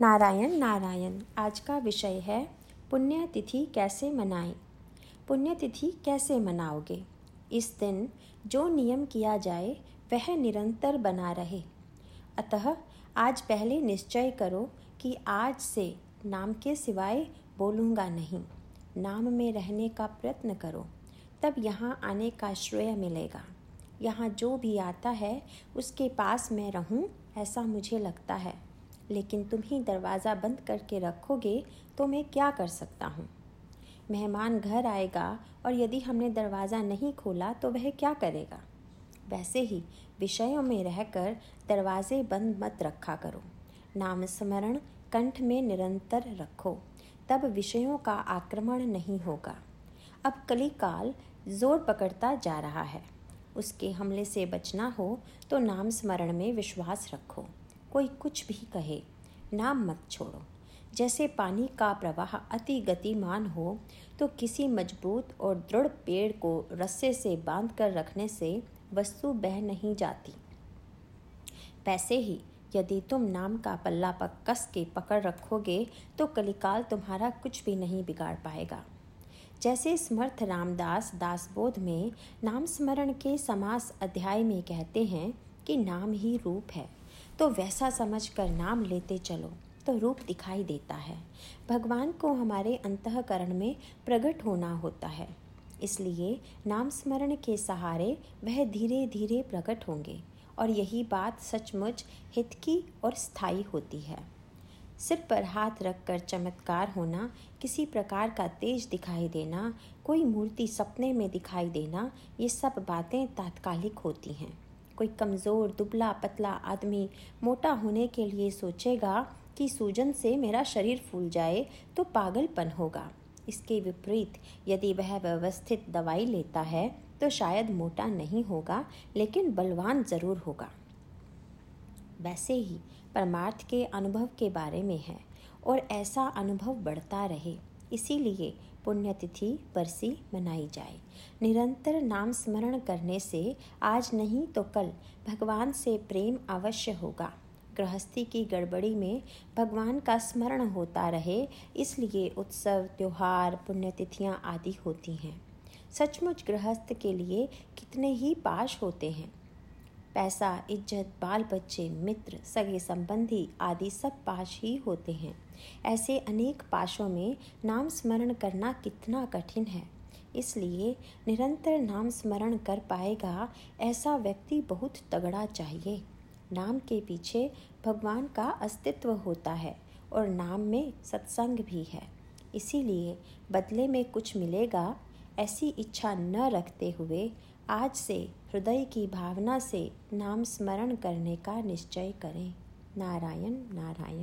नारायण नारायण, आज का विषय है पुण्यतिथि कैसे मनाएँ? पुण्यतिथि कैसे मनाओगे? इस दिन जो नियम किया जाए, वह निरंतर बना रहे। अतः आज पहले निश्चय करो कि आज से नाम के सिवाय बोलूँगा नहीं। नाम में रहने का प्रयत्न करो। तब यहाँ आने का श्रेय मिलेगा। यहाँ जो भी आता है, उसके पास मैं रहूँ, ऐसा मुझे लगता है। लेकिन तुम ही दरवाज़ा बंद करके रखोगे तो मैं क्या कर सकता हूँ? मेहमान घर आएगा और यदि हमने दरवाज़ा नहीं खोला तो वह क्या करेगा? वैसे ही विषयों में रहकर दरवाजे बंद मत रखा करो। नाम स्मरण कंठ में निरंतर रखो, तब विषयों का आक्रमण नहीं होगा। अब कलिकाल ज़ोर पकड़ता जा रहा है। उसके हमले से बचना हो तो नाम स्मरण में विश्वास रखो। कोई कुछ भी कहे, नाम मत छोड़ो। जैसे पानी का प्रवाह अति गतिमान हो तो किसी मज़बूत और दृढ़ पेड़ को रस्से से बाँध कर रखने से वस्तु बह नहीं जाती। वैसे ही, यदि तुम नाम का पल्ला पक, कस के पकड़ रखोगे तो कलिकाल तुम्हारा कुछ भी नहीं बिगाड़ पाएगा। जैसे समर्थ रामदास दासबोध में नाम स्मरण के समास अध्याय में कहते हैं कि नाम ही रूप है। तो वैसा समझकर नाम लेते चलो तो रूप दिखाई देता है। भगवान को हमारे अंतकरण में प्रकट होना होता है। इसलिए नाम स्मरण के सहारे वह धीरे धीरे प्रकट होंगे और यही बात सचमुच हित की और स्थायी होती है। सिर पर हाथ रखकर चमत्कार होना, किसी प्रकार का तेज दिखाई देना, कोई मूर्ति सपने में दिखाई देना, ये सब बातें तात्कालिक होती हैं। कोई कमज़ोर, दुबला, पतला आदमी मोटा होने के लिए सोचेगा कि सूजन से मेरा शरीर फूल जाए तो पागलपन होगा। इसके विपरीत यदि वह व्यवस्थित दवाई लेता है तो शायद मोटा नहीं होगा, लेकिन बलवान ज़रूर होगा। वैसे ही परमार्थ के अनुभव के बारे में है, और ऐसा अनुभव बढ़ता रहे। इसीलिए पुण्यतिथि बरसी मनाई जाए। निरंतर नाम स्मरण करने से आज नहीं तो कल भगवान से प्रेम अवश्य होगा। गृहस्थी की गड़बड़ी में भगवान का स्मरण होता रहे, इसलिए उत्सव, त्यौहार, पुण्यतिथियाँ आदि होती हैं। सचमुच गृहस्थ के लिए कितने ही पाश होते हैं। पैसा, इज़्ज़त बाल बच्चे मित्र, सगे संबंधी आदि सब पाश ही होते हैं। ऐसे अनेक पाशों में नाम स्मरण करना कितना कठिन है। इसलिए निरंतर नाम स्मरण कर पाएगा ऐसा व्यक्ति बहुत तगड़ा चाहिए। नाम के पीछे भगवान का अस्तित्व होता है और नाम में सत्संग भी है। इसीलिए बदले में कुछ मिलेगा ऐसी इच्छा न रखते हुए आज से हृदय की भावना से नाम स्मरण करने का निश्चय करें। नारायण नारायण।